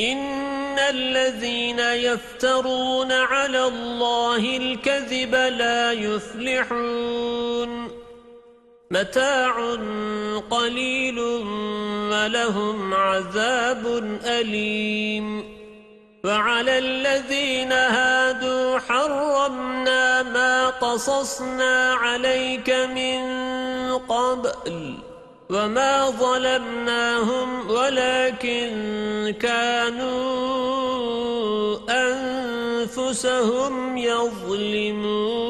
إن الذين يفترون على الله الكذب لا يفلحون متاع قليل ولهم عذاب أليم وعلى الذين هادوا حرمنا ما قصصنا عليك من قبل وما ظلمناهم ولكن كانوا أنفسهم يظلمون